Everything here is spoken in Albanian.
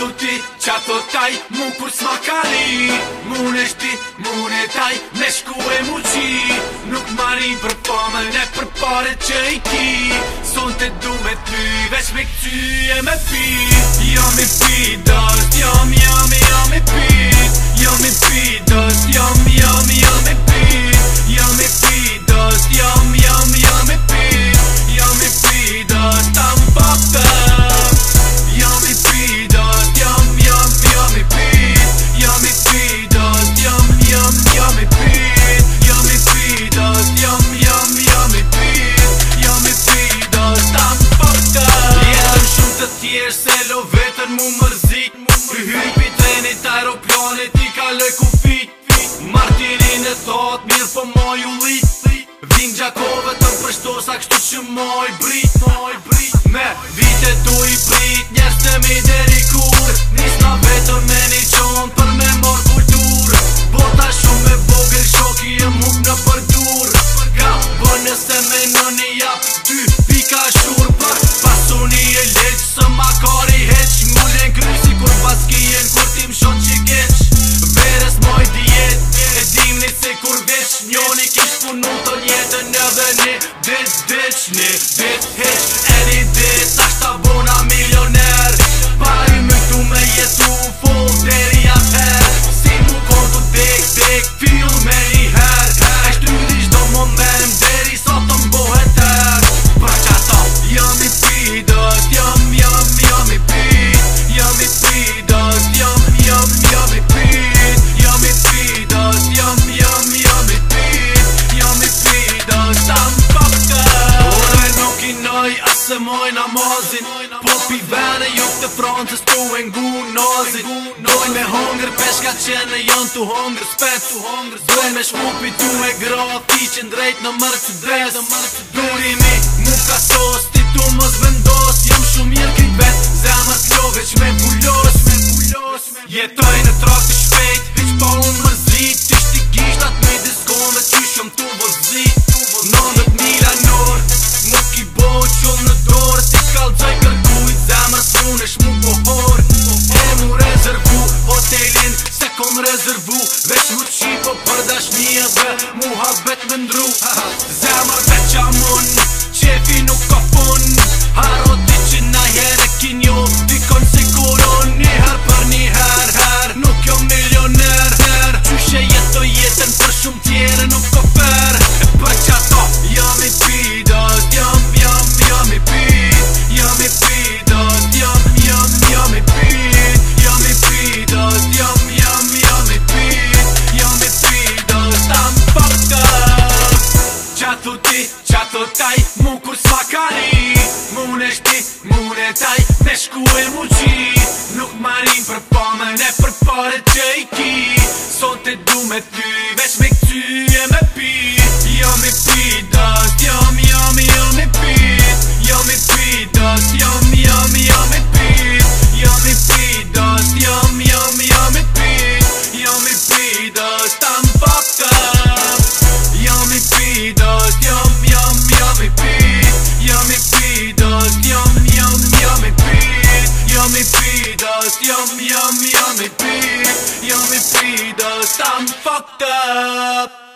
tu ti qa të po taj mu kur s'ma kari Mu nështi, mu në taj me shku e mu qi Nuk mani për pomën e për pare që i ki Son të du me ty, veç me këty e me pi Jam i pi, dasht, jam, jam, jam i pi janë mu mërzit Kë hypi trenit aeroplanit i ka le ku fit Martirin e thot mirë për po ma u lit Vinë gjakove të mpërshto sa kështu që ma brit Me vite tu i brit njerës të mi deri kur Nis ma vetë me një qonë për me mor kultur Bota shumë e vogël shoki e mund në përdur Ka për po nëse me në një jap ty вечный, вечный. mojë namazin Po pi vene juk të frances, tu e ngu nazin Doj me hongër peshka qene janë tu hongër spet Doj me shmupi tu e gra ti që ndrejt në mërë që dres Durimi Vejo-te por das minha barra thu ti, qa thu taj Mu kur s'ma ka ri shti, mu taj Me shku e mu qit Nuk marim për pomën e për pare që i ki Son të du me ty Vesh me Yummy B, yummy B, the thumb fucked up.